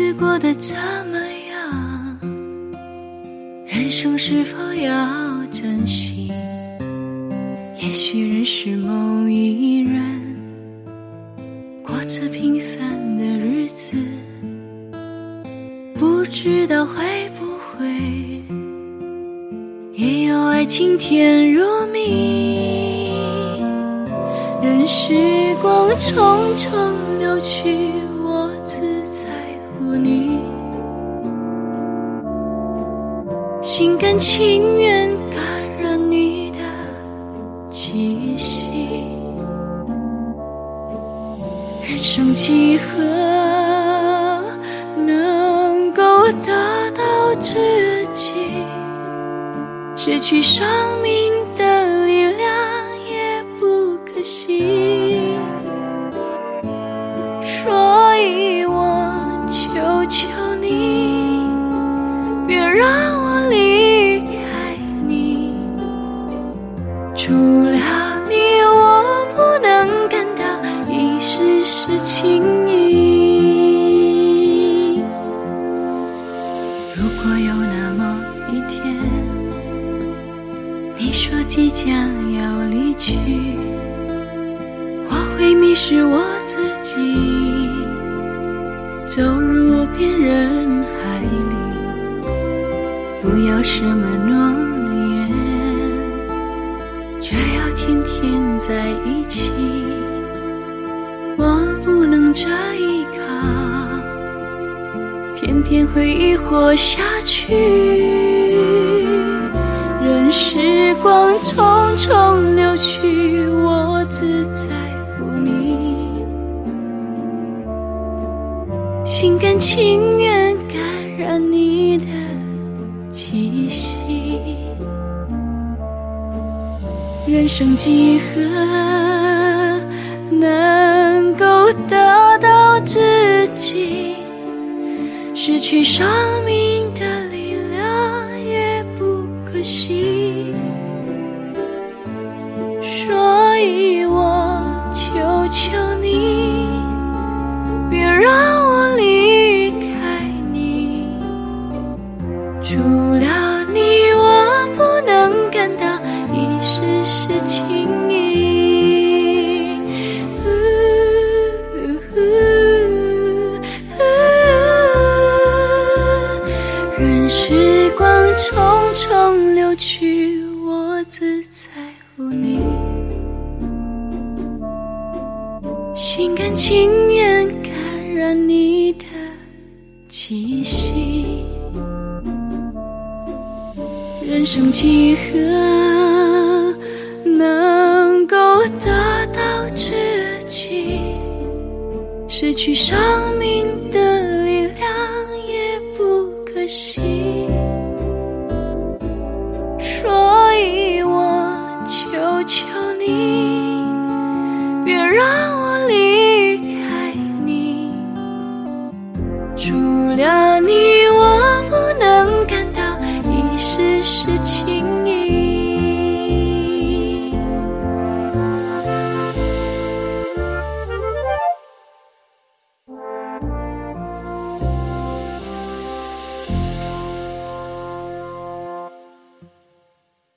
日子过得怎么样人生是否要珍惜也许认识某一人过着平凡的日子不知道会不会也有爱情甜如蜜任时光匆匆流去。心甘情愿感染你的气息。人生几何能够得到知己？失去生命的果有那么一天，你说即将要离去，我会迷失我自己，走入无边人海里，不要什么诺言。却要天天在一起，我不能这依靠，片回忆活下去。任时光匆匆流去，我只在乎你，心甘情愿感染你的气息。人生几何能够得到知己？失去生命的力量也不可惜。所以我求求时光匆匆流去，我只在乎你，心甘情愿感染你的气息。人生几何能够得到知己？失去生命的